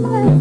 Bye.